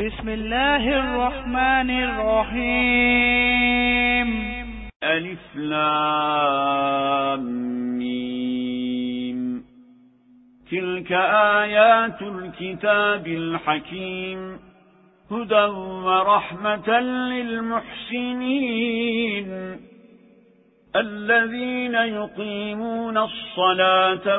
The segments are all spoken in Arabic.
بسم الله الرحمن الرحيم ألف لام تلك آيات الكتاب الحكيم هدى ورحمة للمحسنين الذين يقيمون الصلاة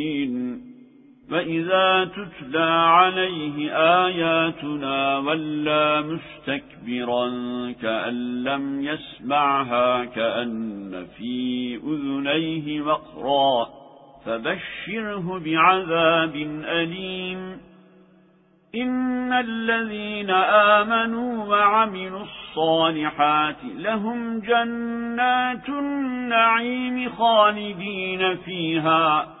فإذا تتلى عليه آياتنا ولا مستكبرا كأن لم يسمعها كأن في أذنيه وقرا فبشره بعذاب أليم إن الذين آمنوا وعملوا الصالحات لهم جنات النعيم خالدين فيها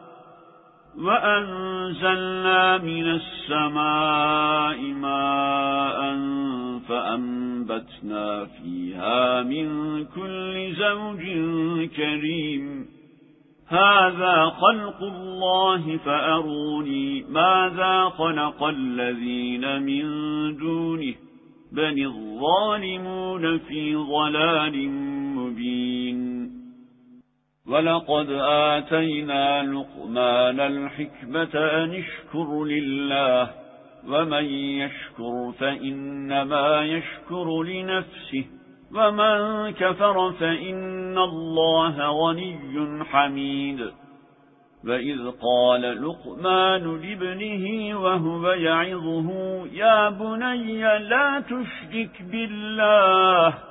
وأنزلنا من السماء ماء فأنبتنا فيها من كل زوج كريم. هذا خلق الله فأروني ماذا خلق الذين من دونه. بل الظالمون في ضلال مبين. ولقد آتينا لقمان الحكمة أن اشكر لله ومن يشكر فإنما يشكر لنفسه ومن كفر فإن الله غني حميد. وإذ قال لقمان لابنه وهو يعظه يا بني لا تشرك بالله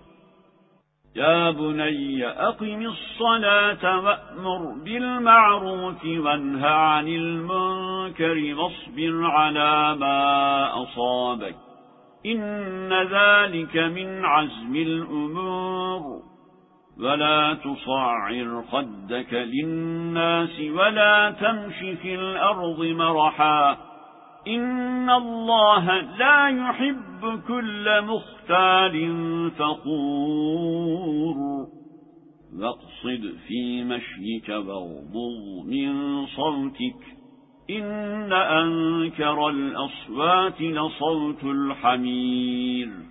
يا بني أقم الصلاة وأمر بالمعروف وانهى عن المنكر واصبر على ما أصابك. إن ذلك من عزم الأمور. ولا تصعر خدك للناس ولا تمش في الأرض مرحا. إن الله لا يحب كل مختال فقور واقصد في مشيك واغضض من صوتك. إن أنكر الأصوات لصوت الحمير.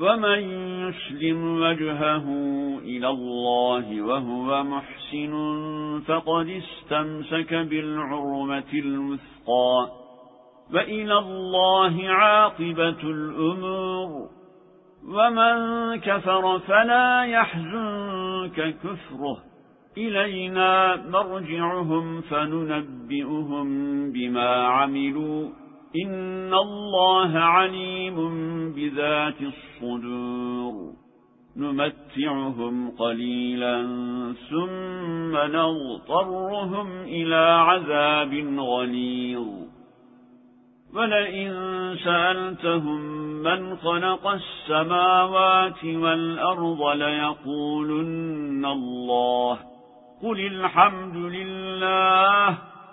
ومن يسلم وجهه إلى الله وهو محسن فقد استمسك بالعرمة الوثقى وإلى الله عاقبة الأمور ومن كفر فلا يحزنك كفره إلينا مرجعهم فننبئهم بما عملوا إن الله عليم بذات الصدور نمتعهم قليلا ثم نضطرهم إلى عذاب غليظ ولئن سألتهم من خلق السماوات والأرض ليقولن الله قل الحمد لله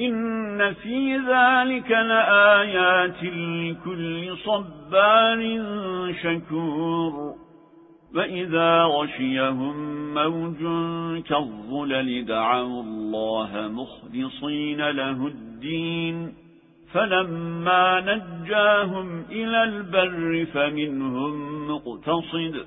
إن في ذلك لآيات لكل صبار شكور وإذا غشيهم موج كالظلل دعوا الله مخلصين له الدين فلما نجاهم إلى البر فمنهم مقتصد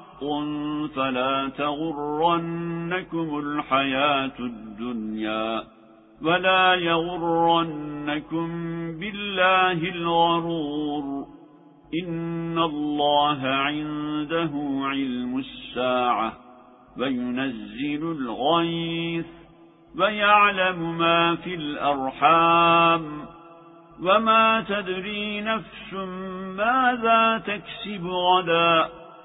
حق فلا تغرنكم الحياة الدنيا ولا يغرنكم بالله الغرور إن الله عنده علم الساعة وينزل الغيث ويعلم ما في الأرحام وما تدري نفس ماذا تكسب غدا